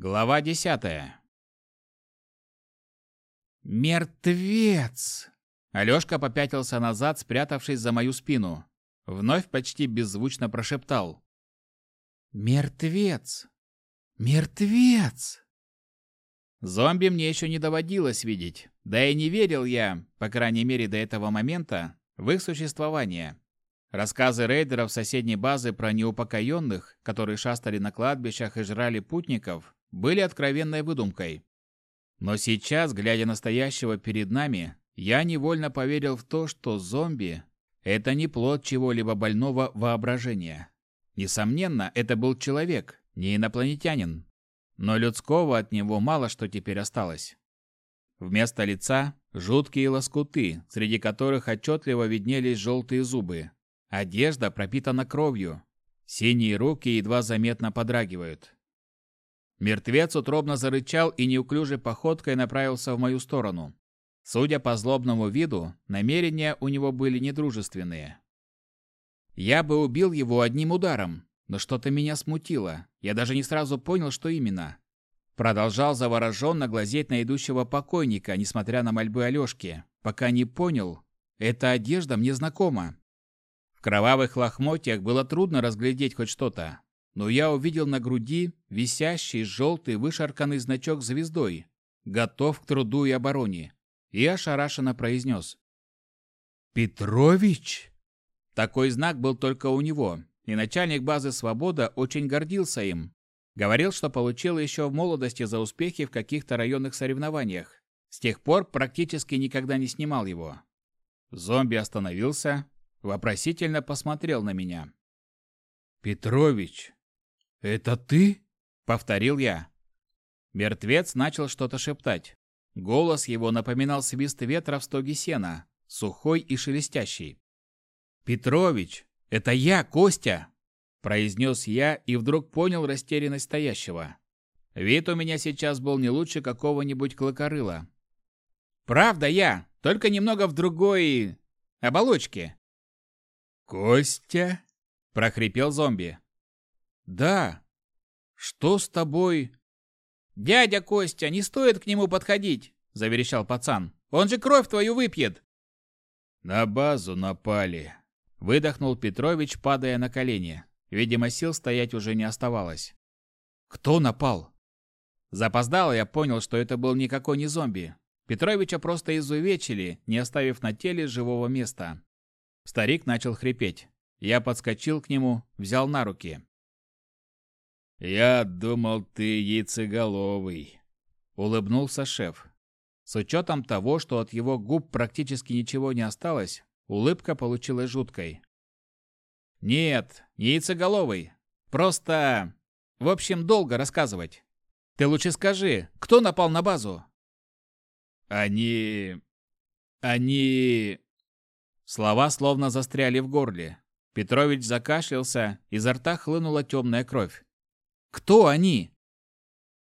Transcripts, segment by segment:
Глава десятая. «Мертвец!» Алёшка попятился назад, спрятавшись за мою спину. Вновь почти беззвучно прошептал. «Мертвец! Мертвец!» Зомби мне еще не доводилось видеть, да и не верил я, по крайней мере до этого момента, в их существование. Рассказы рейдеров соседней базы про неупокоенных, которые шастали на кладбищах и жрали путников, были откровенной выдумкой. Но сейчас, глядя на стоящего перед нами, я невольно поверил в то, что зомби – это не плод чего-либо больного воображения. Несомненно, это был человек, не инопланетянин. Но людского от него мало что теперь осталось. Вместо лица – жуткие лоскуты, среди которых отчетливо виднелись желтые зубы. Одежда пропитана кровью. Синие руки едва заметно подрагивают. Мертвец утробно зарычал и неуклюжей походкой направился в мою сторону. Судя по злобному виду, намерения у него были недружественные. Я бы убил его одним ударом, но что-то меня смутило. Я даже не сразу понял, что именно. Продолжал завороженно глазеть на идущего покойника, несмотря на мольбы Алёшки, пока не понял, эта одежда мне знакома. В кровавых лохмотьях было трудно разглядеть хоть что-то, но я увидел на груди висящий желтый вышарканный значок звездой, готов к труду и обороне, и ошарашенно произнес. «Петрович!» Такой знак был только у него, и начальник базы «Свобода» очень гордился им. Говорил, что получил еще в молодости за успехи в каких-то районных соревнованиях. С тех пор практически никогда не снимал его. Зомби остановился, вопросительно посмотрел на меня. «Петрович, «Это ты?» — повторил я. Мертвец начал что-то шептать. Голос его напоминал свист ветра в стоге сена, сухой и шелестящий. «Петрович, это я, Костя!» – произнес я и вдруг понял растерянность стоящего. Вид у меня сейчас был не лучше какого-нибудь клокорыла. «Правда я, только немного в другой... оболочке». «Костя?» – прохрипел зомби. Да. Что с тобой? Дядя Костя, не стоит к нему подходить, заверещал пацан. Он же кровь твою выпьет. На базу напали, выдохнул Петрович, падая на колени. Видимо, сил стоять уже не оставалось. Кто напал? Запоздало я понял, что это был никакой не зомби. Петровича просто изувечили, не оставив на теле живого места. Старик начал хрипеть. Я подскочил к нему, взял на руки. «Я думал, ты яйцеголовый», — улыбнулся шеф. С учетом того, что от его губ практически ничего не осталось, улыбка получилась жуткой. «Нет, не яйцеголовый. Просто... В общем, долго рассказывать. Ты лучше скажи, кто напал на базу?» «Они... они...» Слова словно застряли в горле. Петрович закашлялся, изо рта хлынула темная кровь. Кто они?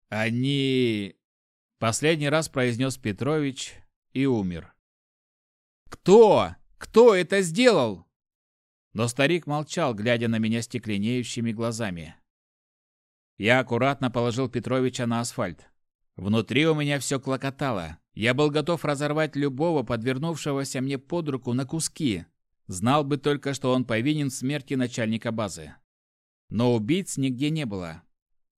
Они... Последний раз произнес Петрович и умер. Кто? Кто это сделал? Но старик молчал, глядя на меня стекленеющими глазами. Я аккуратно положил Петровича на асфальт. Внутри у меня все клокотало. Я был готов разорвать любого подвернувшегося мне под руку на куски. Знал бы только, что он повинен в смерти начальника базы. Но убийц нигде не было.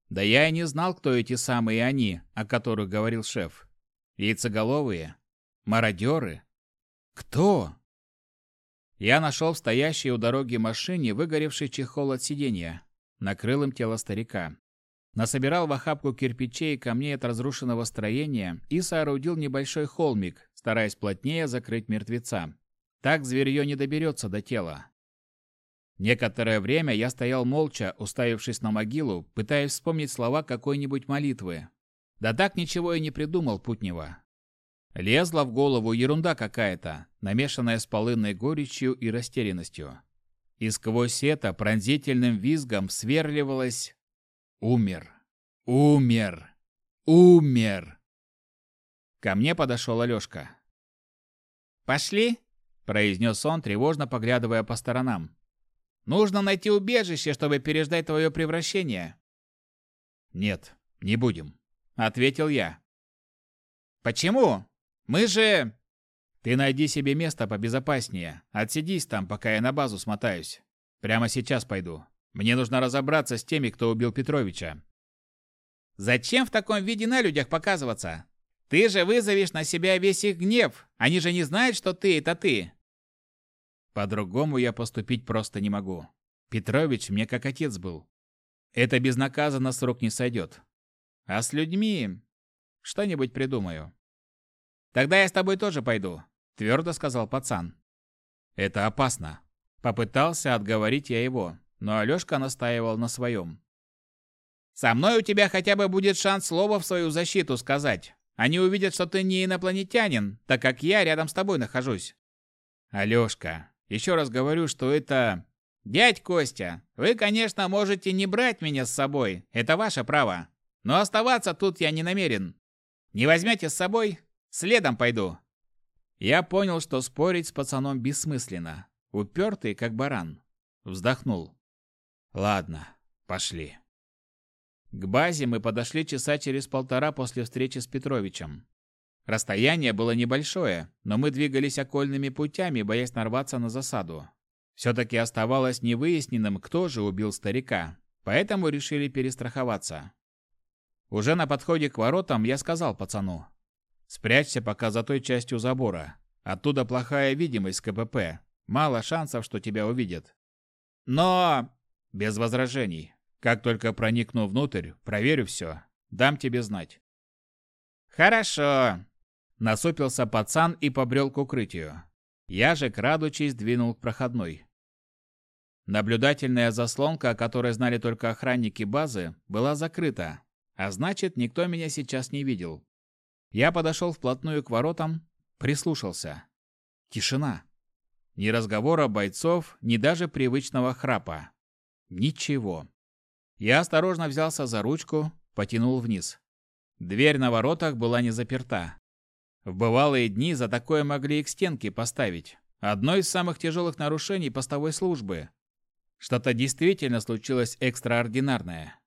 Да я и не знал, кто эти самые они, о которых говорил шеф. Яйцеголовые? Мародеры? Кто? Я нашел в стоящей у дороги машине выгоревший чехол от сиденья. Накрыл им тело старика. Насобирал в охапку кирпичей и камней от разрушенного строения и соорудил небольшой холмик, стараясь плотнее закрыть мертвеца. Так зверье не доберется до тела. Некоторое время я стоял молча, уставившись на могилу, пытаясь вспомнить слова какой-нибудь молитвы. Да так ничего и не придумал Путнева. Лезла в голову ерунда какая-то, намешанная с полынной горечью и растерянностью. И сквозь это пронзительным визгом сверливалось «Умер! Умер! Умер!» Ко мне подошел Алешка. «Пошли!» – произнес он, тревожно поглядывая по сторонам. Нужно найти убежище, чтобы переждать твое превращение. Нет, Не будем, ответил я. Почему? Мы же Ты найди себе место побезопаснее. Отсидись там, пока я на базу смотаюсь. Прямо сейчас пойду. Мне нужно разобраться с теми, кто убил Петровича. Зачем в таком виде на людях показываться? Ты же вызовешь на себя весь их гнев. Они же не знают, что ты это ты. По-другому я поступить просто не могу. Петрович мне как отец был. Это безнаказанно срок не сойдет. А с людьми что-нибудь придумаю. Тогда я с тобой тоже пойду, твердо сказал пацан. Это опасно. Попытался отговорить я его, но Алёшка настаивал на своем. Со мной у тебя хотя бы будет шанс слово в свою защиту сказать. Они увидят, что ты не инопланетянин, так как я рядом с тобой нахожусь. Алёшка, еще раз говорю, что это «Дядь Костя, вы, конечно, можете не брать меня с собой, это ваше право, но оставаться тут я не намерен. Не возьмете с собой? Следом пойду». Я понял, что спорить с пацаном бессмысленно. Упертый, как баран. Вздохнул. «Ладно, пошли». К базе мы подошли часа через полтора после встречи с Петровичем. Расстояние было небольшое, но мы двигались окольными путями, боясь нарваться на засаду. Все-таки оставалось невыясненным, кто же убил старика, поэтому решили перестраховаться. Уже на подходе к воротам я сказал пацану, «Спрячься пока за той частью забора. Оттуда плохая видимость КПП. Мало шансов, что тебя увидят». «Но...» «Без возражений. Как только проникну внутрь, проверю все. Дам тебе знать». «Хорошо», — насупился пацан и побрел к укрытию. Я же, крадучись, двинул к проходной. Наблюдательная заслонка, о которой знали только охранники базы, была закрыта, а значит, никто меня сейчас не видел. Я подошел вплотную к воротам, прислушался. Тишина. Ни разговора бойцов, ни даже привычного храпа. Ничего. Я осторожно взялся за ручку, потянул вниз. Дверь на воротах была не заперта. В бывалые дни за такое могли и к стенке поставить. Одно из самых тяжелых нарушений постовой службы. Что-то действительно случилось экстраординарное.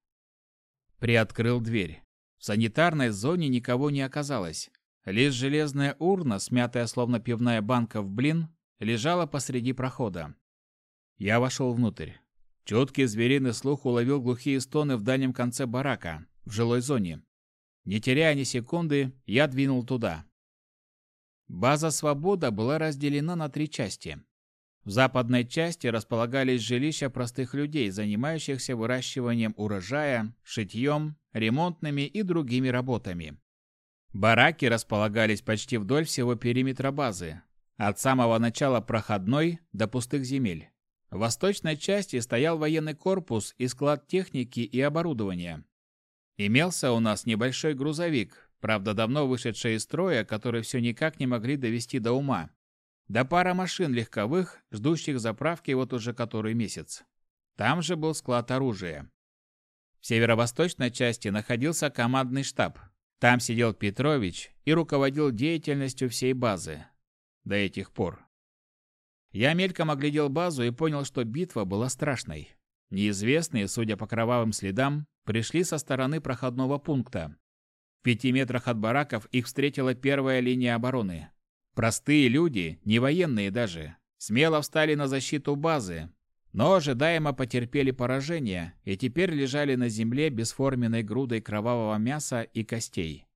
Приоткрыл дверь. В санитарной зоне никого не оказалось. Лишь железная урна, смятая словно пивная банка в блин, лежала посреди прохода. Я вошел внутрь. Чуткий звериный слух уловил глухие стоны в дальнем конце барака, в жилой зоне. Не теряя ни секунды, я двинул туда. База «Свобода» была разделена на три части. В западной части располагались жилища простых людей, занимающихся выращиванием урожая, шитьем, ремонтными и другими работами. Бараки располагались почти вдоль всего периметра базы, от самого начала проходной до пустых земель. В восточной части стоял военный корпус и склад техники и оборудования. Имелся у нас небольшой грузовик, Правда, давно вышедшая из строя, которые все никак не могли довести до ума. Да пара машин легковых, ждущих заправки вот уже который месяц. Там же был склад оружия. В северо-восточной части находился командный штаб. Там сидел Петрович и руководил деятельностью всей базы. До этих пор. Я мельком оглядел базу и понял, что битва была страшной. Неизвестные, судя по кровавым следам, пришли со стороны проходного пункта, в пяти метрах от бараков их встретила первая линия обороны. Простые люди, не военные даже, смело встали на защиту базы, но ожидаемо потерпели поражение и теперь лежали на земле бесформенной грудой кровавого мяса и костей.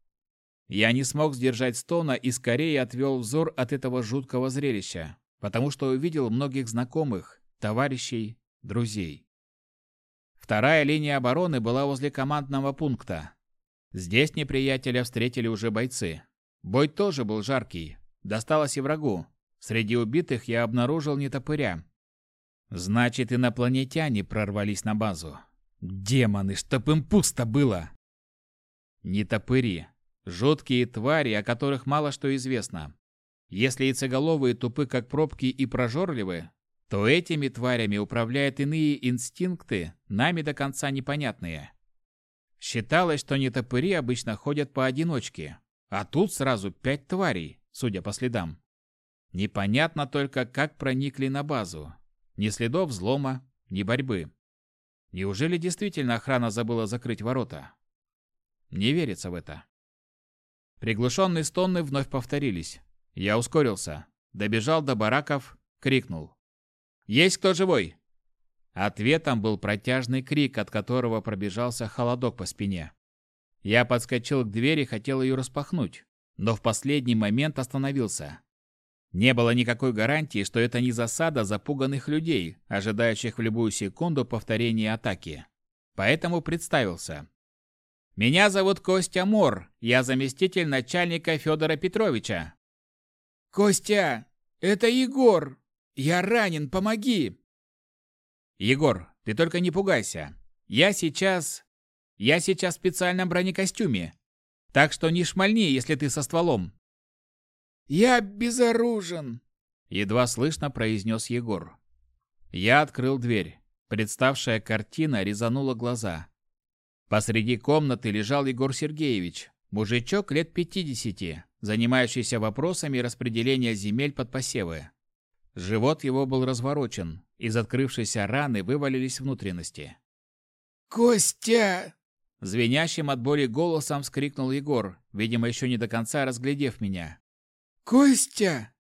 Я не смог сдержать стона и скорее отвел взор от этого жуткого зрелища, потому что увидел многих знакомых, товарищей, друзей. Вторая линия обороны была возле командного пункта, Здесь неприятеля встретили уже бойцы. Бой тоже был жаркий. Досталось и врагу. Среди убитых я обнаружил нетопыря. Значит, инопланетяне прорвались на базу. Демоны, чтоб им пусто было! Нетопыри. Жуткие твари, о которых мало что известно. Если яйцеголовые тупы, как пробки, и прожорливы, то этими тварями управляют иные инстинкты, нами до конца непонятные. Считалось, что нетопыри обычно ходят поодиночке, а тут сразу пять тварей, судя по следам. Непонятно только, как проникли на базу. Ни следов взлома, ни борьбы. Неужели действительно охрана забыла закрыть ворота? Не верится в это. Приглушенные стоны вновь повторились. Я ускорился. Добежал до бараков, крикнул. «Есть кто живой?» Ответом был протяжный крик, от которого пробежался холодок по спине. Я подскочил к двери, хотел ее распахнуть, но в последний момент остановился. Не было никакой гарантии, что это не засада запуганных людей, ожидающих в любую секунду повторения атаки. Поэтому представился. «Меня зовут Костя Мор, я заместитель начальника Федора Петровича». «Костя, это Егор! Я ранен, помоги!» «Егор, ты только не пугайся. Я сейчас... Я сейчас в специальном бронекостюме. Так что не шмальни, если ты со стволом». «Я безоружен», — едва слышно произнес Егор. Я открыл дверь. Представшая картина резанула глаза. Посреди комнаты лежал Егор Сергеевич, мужичок лет пятидесяти, занимающийся вопросами распределения земель под посевы. Живот его был разворочен, из открывшейся раны вывалились внутренности. «Костя!» Звенящим от боли голосом вскрикнул Егор, видимо, еще не до конца разглядев меня. «Костя!»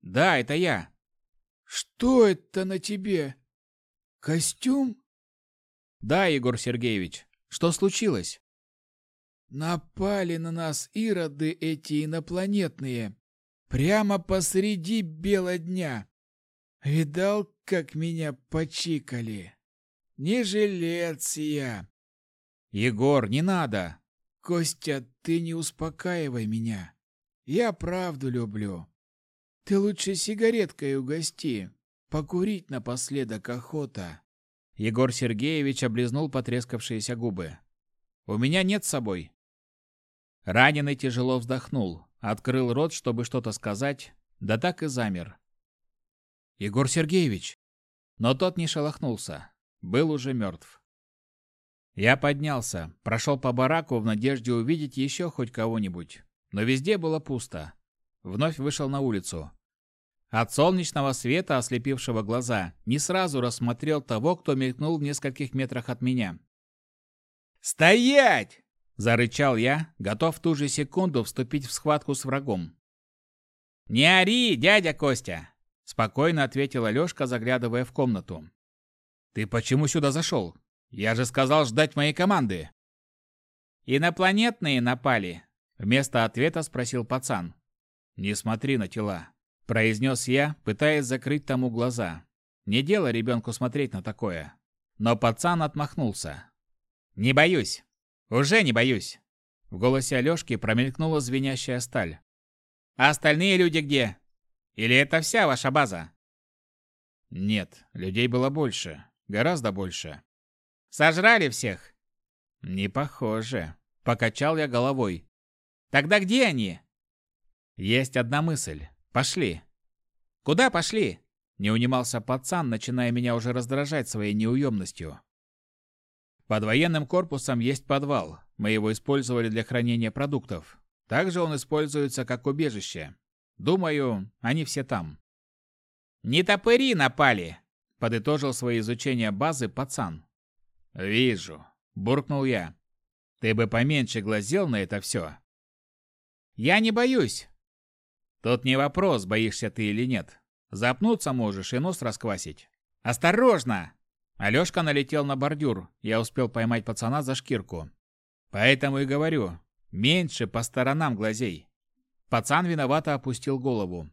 «Да, это я». «Что это на тебе? Костюм?» «Да, Егор Сергеевич. Что случилось?» «Напали на нас ироды эти инопланетные. Прямо посреди бела дня. Видал, как меня почикали? Не жилец я. Егор, не надо. Костя, ты не успокаивай меня. Я правду люблю. Ты лучше сигареткой угости. Покурить напоследок охота. Егор Сергеевич облизнул потрескавшиеся губы. У меня нет с собой. Раненый тяжело вздохнул. Открыл рот, чтобы что-то сказать, да так и замер. «Егор Сергеевич!» Но тот не шелохнулся. Был уже мертв. Я поднялся, прошел по бараку в надежде увидеть еще хоть кого-нибудь. Но везде было пусто. Вновь вышел на улицу. От солнечного света, ослепившего глаза, не сразу рассмотрел того, кто мелькнул в нескольких метрах от меня. «Стоять!» Зарычал я, готов в ту же секунду вступить в схватку с врагом. «Не ори, дядя Костя!» Спокойно ответила Лёшка, заглядывая в комнату. «Ты почему сюда зашел? Я же сказал ждать моей команды!» «Инопланетные напали?» Вместо ответа спросил пацан. «Не смотри на тела», – произнес я, пытаясь закрыть тому глаза. Не дело ребенку смотреть на такое. Но пацан отмахнулся. «Не боюсь. «Уже не боюсь!» В голосе Алёшки промелькнула звенящая сталь. «А остальные люди где? Или это вся ваша база?» «Нет, людей было больше. Гораздо больше». «Сожрали всех?» «Не похоже», — покачал я головой. «Тогда где они?» «Есть одна мысль. Пошли». «Куда пошли?» Не унимался пацан, начиная меня уже раздражать своей неуемностью. Под военным корпусом есть подвал. Мы его использовали для хранения продуктов. Также он используется как убежище. Думаю, они все там. «Не топыри напали!» – подытожил свое изучение базы пацан. «Вижу», – буркнул я. «Ты бы поменьше глазел на это все». «Я не боюсь». «Тут не вопрос, боишься ты или нет. Запнуться можешь и нос расквасить. Осторожно!» Алёшка налетел на бордюр, я успел поймать пацана за шкирку. Поэтому и говорю, меньше по сторонам глазей. Пацан виновато опустил голову.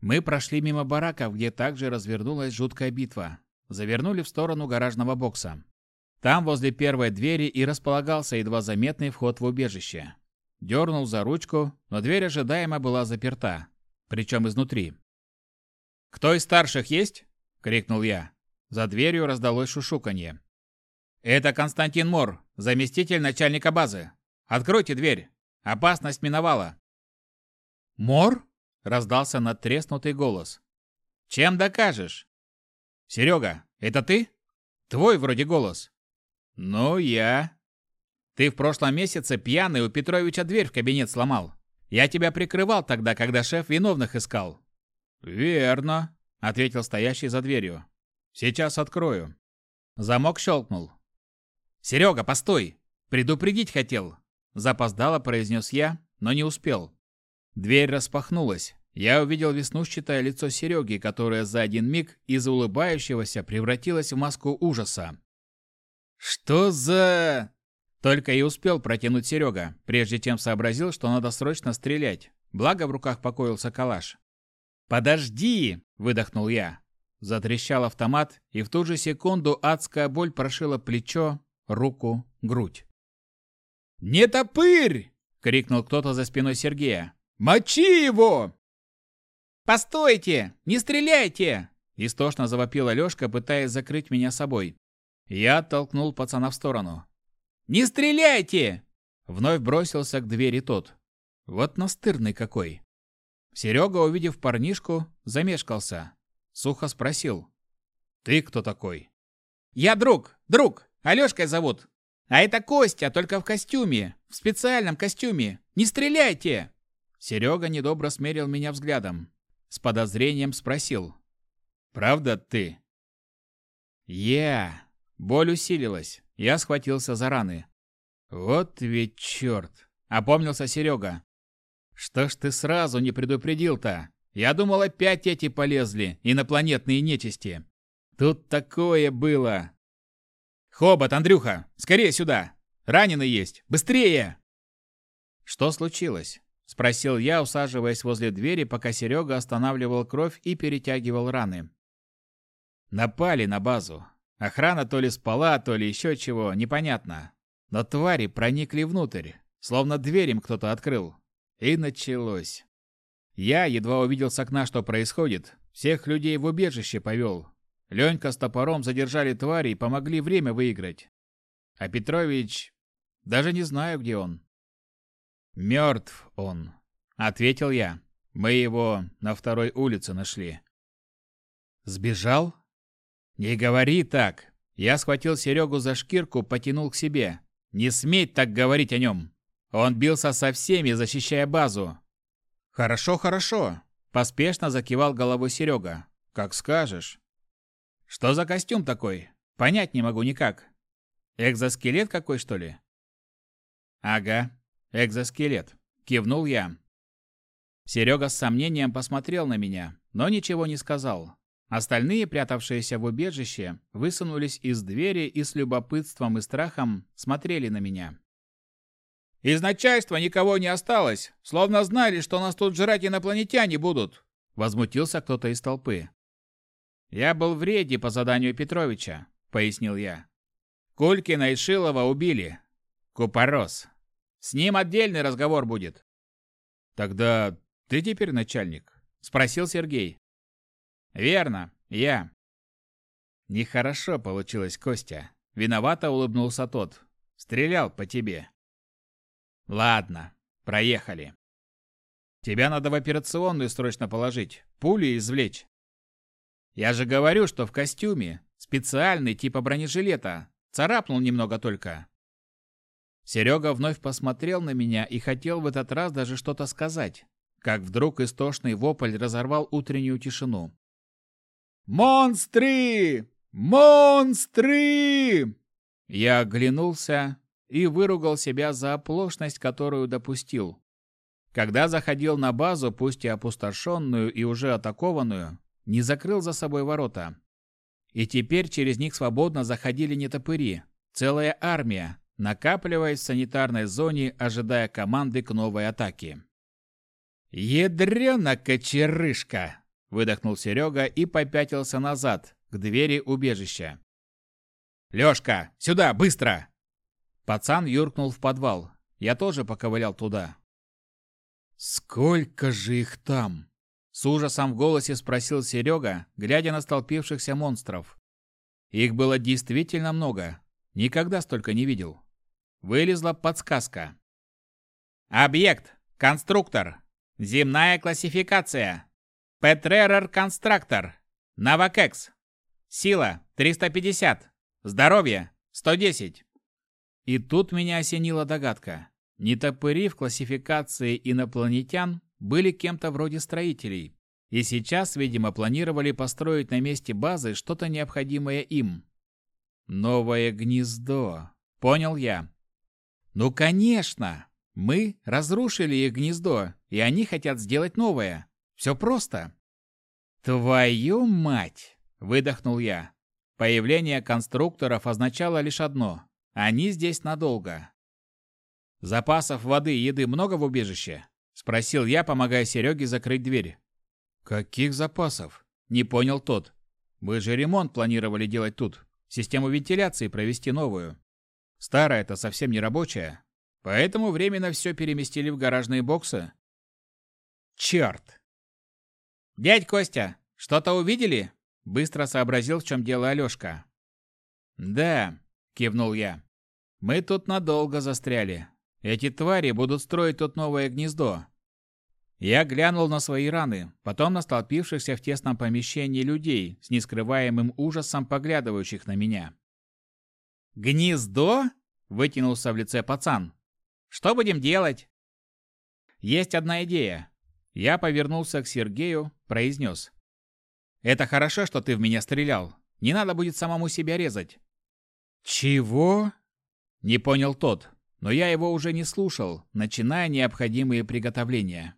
Мы прошли мимо бараков, где также развернулась жуткая битва. Завернули в сторону гаражного бокса. Там возле первой двери и располагался едва заметный вход в убежище. Дернул за ручку, но дверь ожидаемо была заперта, причем изнутри. «Кто из старших есть?» — крикнул я. За дверью раздалось шушуканье. «Это Константин Мор, заместитель начальника базы. Откройте дверь. Опасность миновала». «Мор?» – раздался надтреснутый голос. «Чем докажешь?» «Серега, это ты? Твой вроде голос». «Ну, я...» «Ты в прошлом месяце пьяный у Петровича дверь в кабинет сломал. Я тебя прикрывал тогда, когда шеф виновных искал». «Верно», — ответил стоящий за дверью. Сейчас открою. Замок щелкнул. «Серега, постой!» – Предупредить хотел!» Запоздало произнес я, но не успел. Дверь распахнулась. Я увидел веснушчатое лицо Сереги, которое за один миг из улыбающегося превратилось в маску ужаса. «Что за...» Только и успел протянуть Серега, прежде чем сообразил, что надо срочно стрелять. Благо в руках покоился калаш. «Подожди!» – выдохнул я. Затрещал автомат, и в ту же секунду адская боль прошила плечо, руку, грудь. «Не топырь!» – крикнул кто-то за спиной Сергея. «Мочи его!» «Постойте! Не стреляйте!» Истошно завопила Лёшка, пытаясь закрыть меня собой. Я оттолкнул пацана в сторону. «Не стреляйте!» Вновь бросился к двери тот. Вот настырный какой. Серега, увидев парнишку, замешкался. Сухо спросил. «Ты кто такой?» «Я друг, друг, Алешкой зовут. А это Костя, только в костюме, в специальном костюме. Не стреляйте!» Серега недобро смерил меня взглядом. С подозрением спросил. «Правда ты?» «Я!» Боль усилилась. Я схватился за раны. «Вот ведь черт!» — опомнился Серега. «Что ж ты сразу не предупредил-то? Я думал, опять эти полезли, инопланетные нечисти. Тут такое было!» «Хобот, Андрюха, скорее сюда! Раненый есть! Быстрее!» «Что случилось?» — спросил я, усаживаясь возле двери, пока Серега останавливал кровь и перетягивал раны. «Напали на базу. Охрана то ли спала, то ли еще чего, непонятно. Но твари проникли внутрь, словно дверь им кто-то открыл. И началось. Я едва увидел с окна, что происходит, всех людей в убежище повел. Ленька с топором задержали твари и помогли время выиграть. А Петрович... Даже не знаю, где он. «Мертв он», — ответил я. «Мы его на второй улице нашли». «Сбежал?» «Не говори так!» Я схватил Серегу за шкирку, потянул к себе. «Не смей так говорить о нем!» Он бился со всеми, защищая базу. «Хорошо, хорошо!» Поспешно закивал головой Серега. «Как скажешь». «Что за костюм такой? Понять не могу никак. Экзоскелет какой, что ли?» «Ага, экзоскелет», — кивнул я. Серега с сомнением посмотрел на меня, но ничего не сказал. Остальные, прятавшиеся в убежище, высунулись из двери и с любопытством и страхом смотрели на меня. «Из начальства никого не осталось, словно знали, что нас тут жрать инопланетяне будут!» Возмутился кто-то из толпы. «Я был в рейде по заданию Петровича», — пояснил я. «Кулькина и Шилова убили. Купорос. С ним отдельный разговор будет». «Тогда ты теперь начальник?» — спросил Сергей. Верно, я. Нехорошо получилось, Костя. Виновато улыбнулся тот. Стрелял по тебе. Ладно, проехали. Тебя надо в операционную срочно положить, пули извлечь. Я же говорю, что в костюме, специальный типа бронежилета. Царапнул немного только. Серега вновь посмотрел на меня и хотел в этот раз даже что-то сказать, как вдруг истошный вопль разорвал утреннюю тишину. «Монстры! Монстры!» Я оглянулся и выругал себя за оплошность, которую допустил. Когда заходил на базу, пусть и опустошенную и уже атакованную, не закрыл за собой ворота. И теперь через них свободно заходили нетопыри, целая армия, накапливаясь в санитарной зоне, ожидая команды к новой атаке. «Ядрёна кочерышка!» выдохнул Серега и попятился назад, к двери убежища. «Лёшка, сюда, быстро!» Пацан юркнул в подвал. Я тоже поковылял туда. «Сколько же их там?» С ужасом в голосе спросил Серега, глядя на столпившихся монстров. Их было действительно много. Никогда столько не видел. Вылезла подсказка. «Объект! Конструктор! Земная классификация! Петререр Констрактор. Навакекс. Сила 350. Здоровье 110. И тут меня осенила догадка. Нетопыри в классификации инопланетян были кем-то вроде строителей. И сейчас, видимо, планировали построить на месте базы что-то необходимое им. Новое гнездо. Понял я. Ну, конечно! Мы разрушили их гнездо, и они хотят сделать новое. Все просто. Твою мать! Выдохнул я. Появление конструкторов означало лишь одно. Они здесь надолго. «Запасов воды и еды много в убежище?» – спросил я, помогая Сереге закрыть дверь. «Каких запасов?» – не понял тот. «Вы же ремонт планировали делать тут. Систему вентиляции провести новую. Старая-то совсем не рабочая. Поэтому временно все переместили в гаражные боксы». «Черт!» «Дядь Костя, что-то увидели?» – быстро сообразил, в чем дело Алешка. «Да», – кивнул я. «Мы тут надолго застряли. Эти твари будут строить тут новое гнездо. Я глянул на свои раны, потом на столпившихся в тесном помещении людей, с нескрываемым ужасом поглядывающих на меня. «Гнездо?» – вытянулся в лице пацан. «Что будем делать?» «Есть одна идея». Я повернулся к Сергею, произнес. «Это хорошо, что ты в меня стрелял. Не надо будет самому себя резать». «Чего?» – не понял тот но я его уже не слушал, начиная необходимые приготовления.